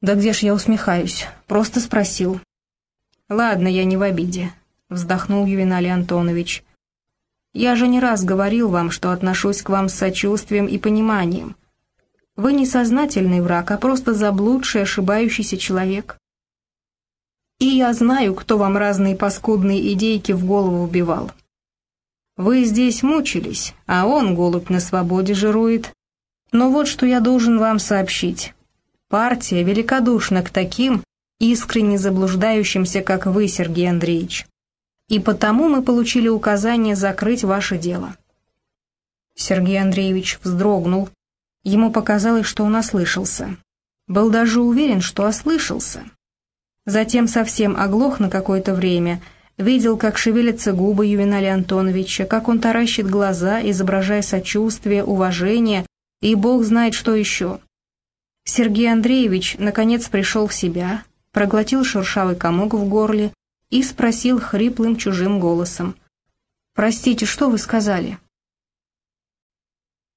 «Да где ж я усмехаюсь? Просто спросил». «Ладно, я не в обиде», — вздохнул Ювеналий Антонович. «Я же не раз говорил вам, что отношусь к вам с сочувствием и пониманием. Вы не сознательный враг, а просто заблудший, ошибающийся человек. И я знаю, кто вам разные паскудные идейки в голову убивал. Вы здесь мучились, а он, голубь, на свободе жирует. Но вот что я должен вам сообщить. Партия великодушна к таким, искренне заблуждающимся, как вы, Сергей Андреевич. И потому мы получили указание закрыть ваше дело. Сергей Андреевич вздрогнул. Ему показалось, что он ослышался. Был даже уверен, что ослышался. Затем совсем оглох на какое-то время – видел, как шевелятся губы Ювеналия Антоновича, как он таращит глаза, изображая сочувствие, уважение и бог знает что еще. Сергей Андреевич наконец пришел в себя, проглотил шершавый комок в горле и спросил хриплым чужим голосом. «Простите, что вы сказали?»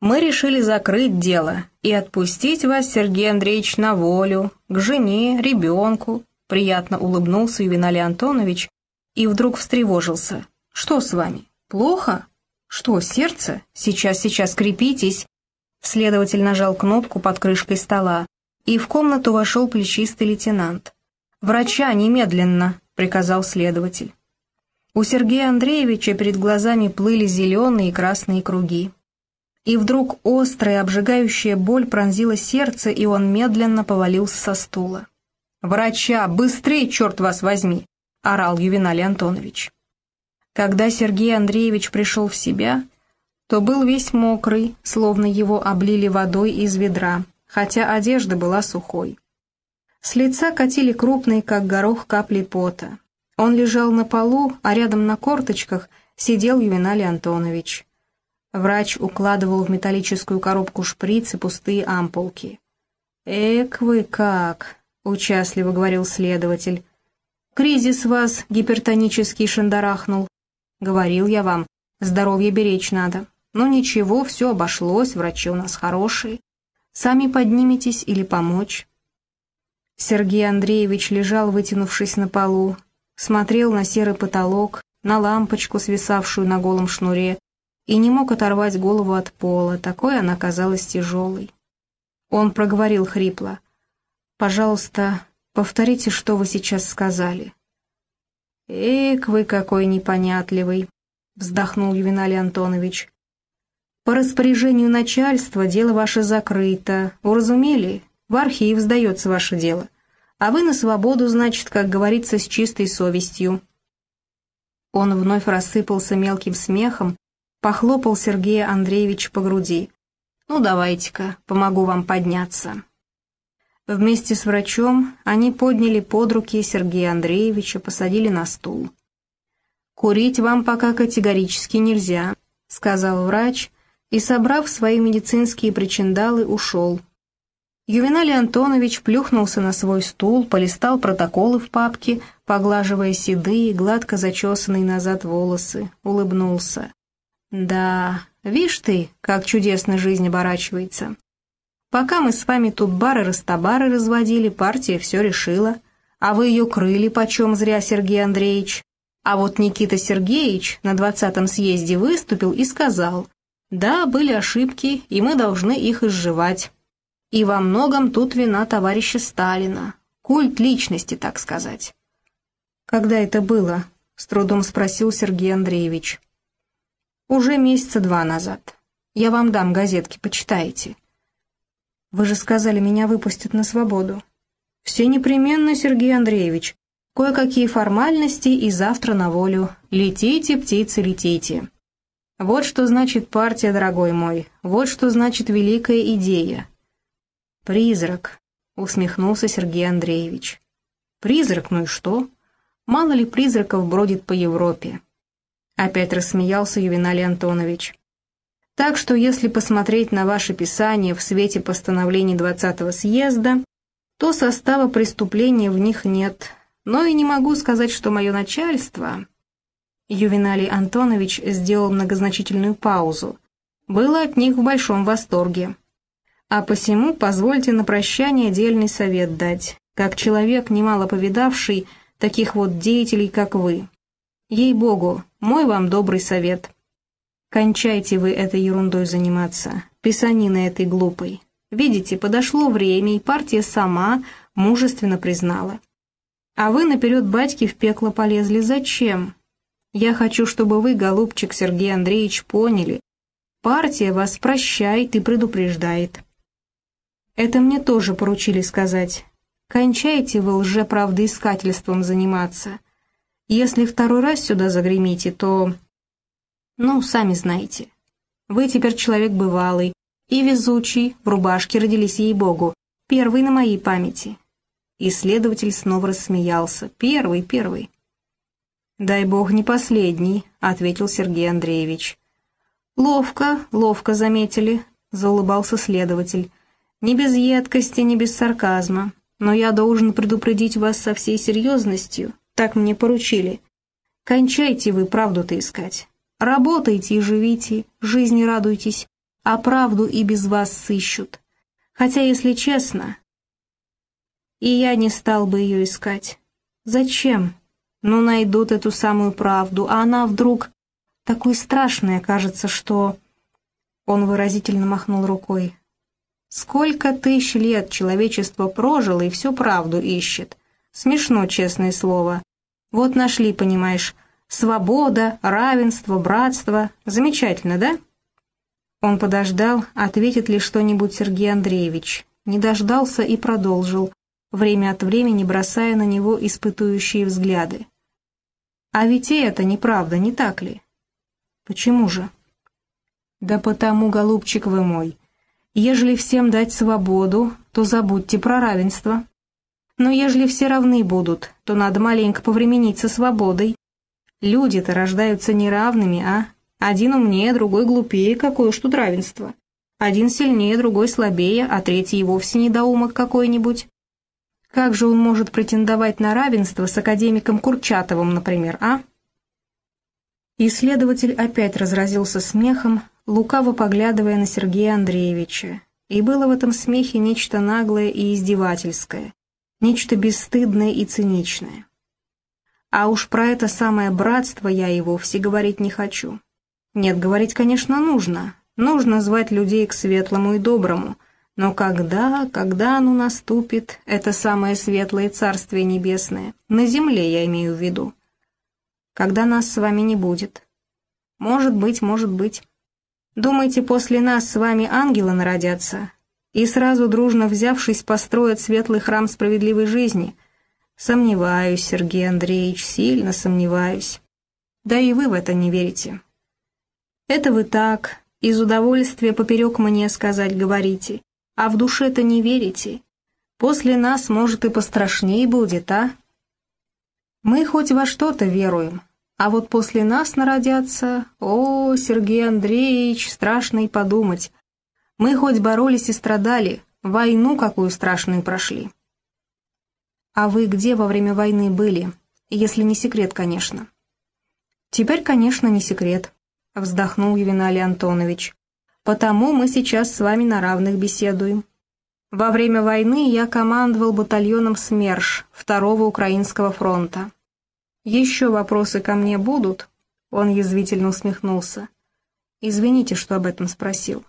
«Мы решили закрыть дело и отпустить вас, Сергей Андреевич, на волю, к жене, ребенку», приятно улыбнулся Ювеналий Антонович, и вдруг встревожился. «Что с вами? Плохо? Что, сердце? Сейчас, сейчас, крепитесь!» Следователь нажал кнопку под крышкой стола, и в комнату вошел плечистый лейтенант. «Врача немедленно!» — приказал следователь. У Сергея Андреевича перед глазами плыли зеленые и красные круги. И вдруг острая, обжигающая боль пронзила сердце, и он медленно повалился со стула. «Врача! Быстрей, черт вас возьми!» орал Ювеналий Антонович. Когда Сергей Андреевич пришел в себя, то был весь мокрый, словно его облили водой из ведра, хотя одежда была сухой. С лица катили крупные, как горох, капли пота. Он лежал на полу, а рядом на корточках сидел Ювеналий Антонович. Врач укладывал в металлическую коробку шприцы пустые ампулки. «Эк вы как!» — участливо говорил следователь. Кризис вас гипертонический шандарахнул. Говорил я вам, здоровье беречь надо. Но ничего, все обошлось, врачи у нас хорошие. Сами подниметесь или помочь?» Сергей Андреевич лежал, вытянувшись на полу, смотрел на серый потолок, на лампочку, свисавшую на голом шнуре, и не мог оторвать голову от пола, такой она казалась тяжелой. Он проговорил хрипло. «Пожалуйста, Повторите, что вы сейчас сказали». «Эк, вы какой непонятливый», — вздохнул Ювеналий Антонович. «По распоряжению начальства дело ваше закрыто. Уразумели? В архив сдается ваше дело. А вы на свободу, значит, как говорится, с чистой совестью». Он вновь рассыпался мелким смехом, похлопал Сергея Андреевича по груди. «Ну, давайте-ка, помогу вам подняться». Вместе с врачом они подняли под руки Сергея Андреевича, посадили на стул. «Курить вам пока категорически нельзя», — сказал врач, и, собрав свои медицинские причиндалы, ушел. Ювеналий Антонович плюхнулся на свой стул, полистал протоколы в папке, поглаживая седые, гладко зачесанные назад волосы, улыбнулся. «Да, вишь ты, как чудесно жизнь оборачивается. Пока мы с вами тут бары-растабары разводили, партия все решила. А вы ее крыли почем зря, Сергей Андреевич. А вот Никита Сергеевич на двадцатом съезде выступил и сказал, да, были ошибки, и мы должны их изживать. И во многом тут вина товарища Сталина. Культ личности, так сказать. «Когда это было?» — с трудом спросил Сергей Андреевич. «Уже месяца два назад. Я вам дам газетки, почитайте. Вы же сказали, меня выпустят на свободу. Все непременно, Сергей Андреевич. Кое-какие формальности и завтра на волю. Летите, птицы, летите. Вот что значит партия, дорогой мой. Вот что значит великая идея. Призрак, усмехнулся Сергей Андреевич. Призрак, ну и что? Мало ли призраков бродит по Европе. Опять рассмеялся Ювеналий Антонович. Так что если посмотреть на ваше писание в свете постановлений 20-го съезда, то состава преступления в них нет. Но и не могу сказать, что мое начальство... Ювеналий Антонович сделал многозначительную паузу. Было от них в большом восторге. А посему позвольте на прощание дельный совет дать, как человек, немало повидавший таких вот деятелей, как вы. Ей-богу, мой вам добрый совет. Кончайте вы этой ерундой заниматься, писаниной этой глупой. Видите, подошло время, и партия сама мужественно признала. А вы наперед батьки в пекло полезли. Зачем? Я хочу, чтобы вы, голубчик Сергей Андреевич, поняли. Партия вас прощает и предупреждает. Это мне тоже поручили сказать. Кончайте вы лжеправдоискательством заниматься. Если второй раз сюда загремите, то... Ну, сами знаете. Вы теперь человек бывалый и везучий, в рубашке родились ей-богу, первый на моей памяти. Исследователь снова рассмеялся. Первый, первый. «Дай бог не последний», — ответил Сергей Андреевич. «Ловко, ловко заметили», — заулыбался следователь. Не без едкости, не без сарказма. Но я должен предупредить вас со всей серьезностью. Так мне поручили. Кончайте вы правду-то искать. Работайте и живите, жизни радуйтесь, а правду и без вас сыщут. Хотя, если честно, и я не стал бы ее искать. Зачем? Ну, найдут эту самую правду, а она вдруг такой страшная, кажется, что... Он выразительно махнул рукой. Сколько тысяч лет человечество прожило и всю правду ищет. Смешно, честное слово. Вот нашли, понимаешь, свобода, равенство, братство. Замечательно, да? Он подождал, ответит ли что-нибудь Сергей Андреевич. Не дождался и продолжил, время от времени бросая на него испытующие взгляды. А ведь и это неправда, не так ли? Почему же? Да потому, голубчик вы мой, Ежели всем дать свободу, то забудьте про равенство. Но ежели все равны будут, то надо маленько повременить со свободой. Люди-то рождаются неравными, а? Один умнее, другой глупее, какое уж тут равенство. Один сильнее, другой слабее, а третий и вовсе недоумок какой-нибудь. Как же он может претендовать на равенство с академиком Курчатовым, например, а? Исследователь опять разразился смехом, лукаво поглядывая на Сергея Андреевича, и было в этом смехе нечто наглое и издевательское, нечто бесстыдное и циничное. А уж про это самое братство я и вовсе говорить не хочу. Нет, говорить, конечно, нужно. Нужно звать людей к светлому и доброму. Но когда, когда оно наступит, это самое светлое Царствие Небесное, на земле я имею в виду, когда нас с вами не будет. Может быть, может быть. Думаете, после нас с вами ангелы народятся и сразу дружно взявшись построят светлый храм справедливой жизни? Сомневаюсь, Сергей Андреевич, сильно сомневаюсь. Да и вы в это не верите. Это вы так, из удовольствия поперек мне сказать говорите, а в душе-то не верите. После нас, может, и пострашней будет, а? Мы хоть во что-то веруем, а вот после нас народятся... О, Сергей Андреевич, страшно и подумать. Мы хоть боролись и страдали, войну какую страшную прошли. А вы где во время войны были? Если не секрет, конечно. Теперь, конечно, не секрет, вздохнул Ювеналий Антонович. Потому мы сейчас с вами на равных беседуем. Во время войны я командовал батальоном СМЕРШ Второго Украинского фронта. «Еще вопросы ко мне будут?» Он язвительно усмехнулся. «Извините, что об этом спросил».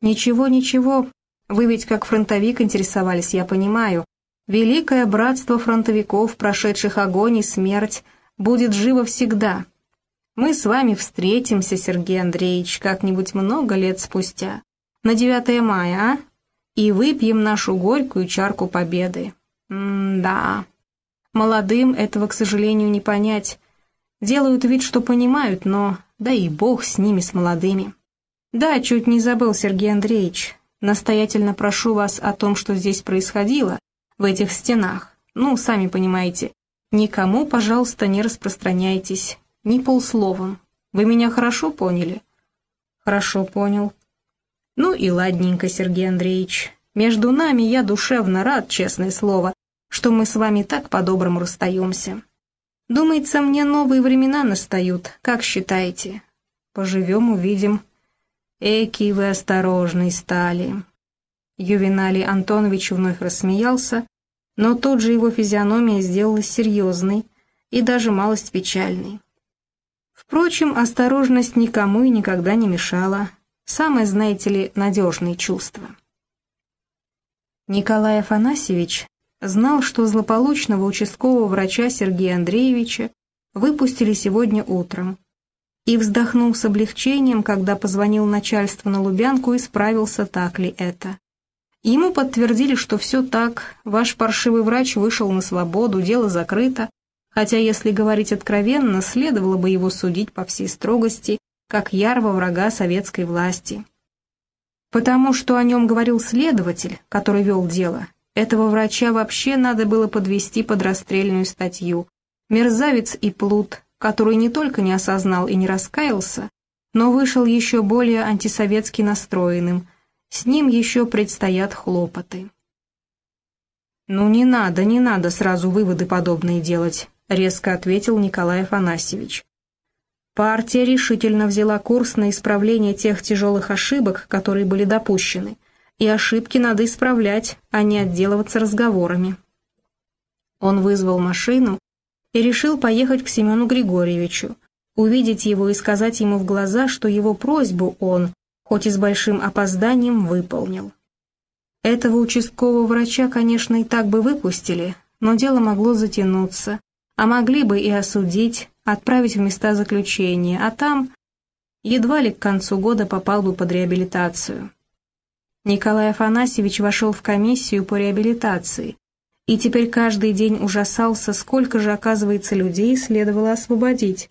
«Ничего, ничего. Вы ведь как фронтовик интересовались, я понимаю. Великое братство фронтовиков, прошедших огонь и смерть, будет живо всегда. Мы с вами встретимся, Сергей Андреевич, как-нибудь много лет спустя, на 9 мая, а? И выпьем нашу горькую чарку победы. М-да». Молодым этого, к сожалению, не понять. Делают вид, что понимают, но да и бог с ними, с молодыми. Да, чуть не забыл, Сергей Андреевич. Настоятельно прошу вас о том, что здесь происходило, в этих стенах. Ну, сами понимаете. Никому, пожалуйста, не распространяйтесь. Ни полсловом. Вы меня хорошо поняли? Хорошо понял. Ну и ладненько, Сергей Андреевич. Между нами я душевно рад, честное слово, что мы с вами так по-доброму расстаемся. Думается, мне новые времена настают, как считаете? Поживем, увидим. Эки вы осторожный стали. Ювеналий Антонович вновь рассмеялся, но тут же его физиономия сделалась серьезной и даже малость печальной. Впрочем, осторожность никому и никогда не мешала. Самое, знаете ли, надежное чувство. Николай Афанасьевич знал, что злополучного участкового врача Сергея Андреевича выпустили сегодня утром, и вздохнул с облегчением, когда позвонил начальство на Лубянку и справился, так ли это. Ему подтвердили, что все так, ваш паршивый врач вышел на свободу, дело закрыто, хотя, если говорить откровенно, следовало бы его судить по всей строгости, как ярого врага советской власти. Потому что о нем говорил следователь, который вел дело, этого врача вообще надо было подвести под расстрельную статью. Мерзавец и плут, который не только не осознал и не раскаялся, но вышел еще более антисоветски настроенным – с ним еще предстоят хлопоты. «Ну не надо, не надо сразу выводы подобные делать», — резко ответил Николай Афанасьевич. Партия решительно взяла курс на исправление тех тяжелых ошибок, которые были допущены, и ошибки надо исправлять, а не отделываться разговорами. Он вызвал машину и решил поехать к Семену Григорьевичу, увидеть его и сказать ему в глаза, что его просьбу он, хоть и с большим опозданием, выполнил. Этого участкового врача, конечно, и так бы выпустили, но дело могло затянуться, а могли бы и осудить, отправить в места заключения, а там едва ли к концу года попал бы под реабилитацию. Николай Афанасьевич вошел в комиссию по реабилитации, и теперь каждый день ужасался, сколько же, оказывается, людей следовало освободить.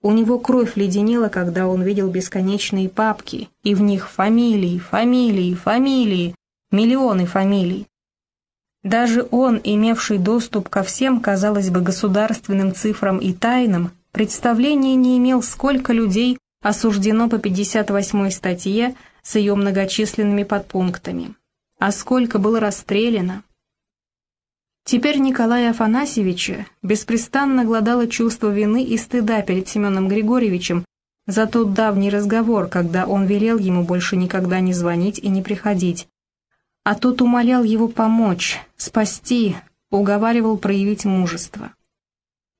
У него кровь леденела, когда он видел бесконечные папки, и в них фамилии, фамилии, фамилии, миллионы фамилий. Даже он, имевший доступ ко всем, казалось бы, государственным цифрам и тайнам, представления не имел, сколько людей осуждено по 58 статье с ее многочисленными подпунктами, а сколько было расстреляно. Теперь Николая Афанасьевича беспрестанно гладало чувство вины и стыда перед Семеном Григорьевичем за тот давний разговор, когда он велел ему больше никогда не звонить и не приходить. А тот умолял его помочь, спасти, уговаривал проявить мужество.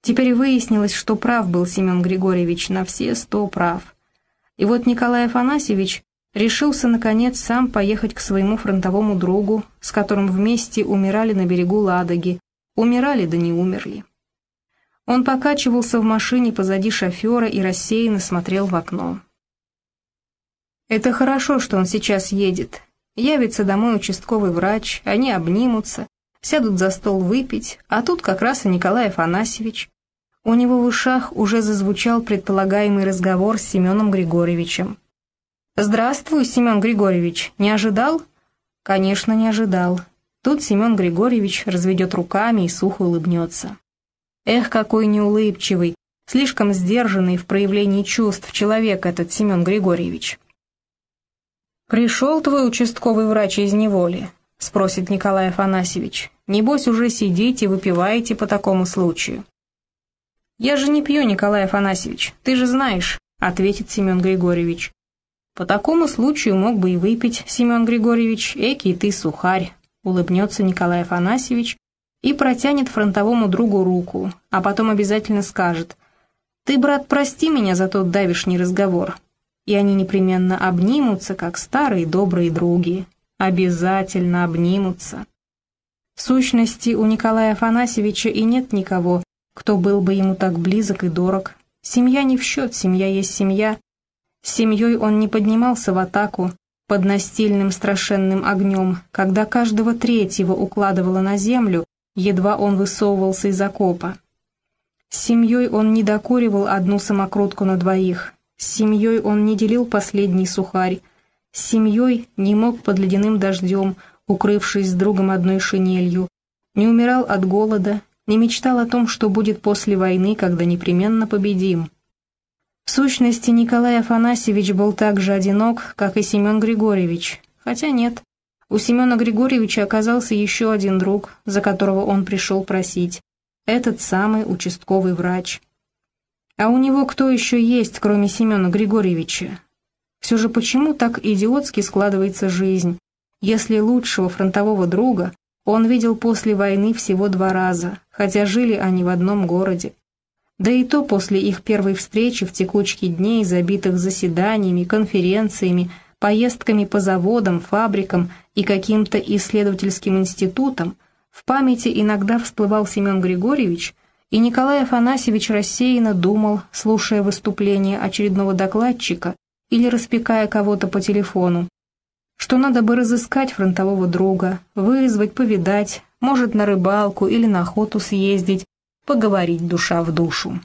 Теперь выяснилось, что прав был Семен Григорьевич на все сто прав. И вот Николай Афанасьевич решился, наконец, сам поехать к своему фронтовому другу, с которым вместе умирали на берегу Ладоги, умирали да не умерли. Он покачивался в машине позади шофера и рассеянно смотрел в окно. Это хорошо, что он сейчас едет. Явится домой участковый врач, они обнимутся, сядут за стол выпить, а тут как раз и Николай Афанасьевич. У него в ушах уже зазвучал предполагаемый разговор с Семеном Григорьевичем. «Здравствуй, Семен Григорьевич. Не ожидал?» «Конечно, не ожидал». Тут Семен Григорьевич разведет руками и сухо улыбнется. Эх, какой неулыбчивый, слишком сдержанный в проявлении чувств человек этот Семен Григорьевич. «Пришел твой участковый врач из неволи?» — спросит Николай Афанасьевич. «Небось, уже сидите, выпиваете по такому случаю». «Я же не пью, Николай Афанасьевич, ты же знаешь», — ответит Семен Григорьевич. По такому случаю мог бы и выпить, Семен Григорьевич, экий ты сухарь, улыбнется Николай Афанасьевич и протянет фронтовому другу руку, а потом обязательно скажет «Ты, брат, прости меня за тот давишний разговор». И они непременно обнимутся, как старые добрые други. Обязательно обнимутся. В сущности, у Николая Афанасьевича и нет никого, кто был бы ему так близок и дорог. Семья не в счет, семья есть семья, с семьей он не поднимался в атаку под настильным страшенным огнем, когда каждого третьего укладывало на землю, едва он высовывался из окопа. С семьей он не докуривал одну самокрутку на двоих, с семьей он не делил последний сухарь, с семьей не мог под ледяным дождем, укрывшись с другом одной шинелью, не умирал от голода, не мечтал о том, что будет после войны, когда непременно победим. В сущности, Николай Афанасьевич был так же одинок, как и Семен Григорьевич, хотя нет. У Семена Григорьевича оказался еще один друг, за которого он пришел просить. Этот самый участковый врач. А у него кто еще есть, кроме Семена Григорьевича? Все же почему так идиотски складывается жизнь? если лучшего фронтового друга он видел после войны всего два раза, хотя жили они в одном городе. Да и то после их первой встречи в текучке дней, забитых заседаниями, конференциями, поездками по заводам, фабрикам и каким-то исследовательским институтам, в памяти иногда всплывал Семен Григорьевич, и Николай Афанасьевич рассеянно думал, слушая выступление очередного докладчика или распекая кого-то по телефону, что надо бы разыскать фронтового друга, вызвать, повидать, может, на рыбалку или на охоту съездить, поговорить душа в душу.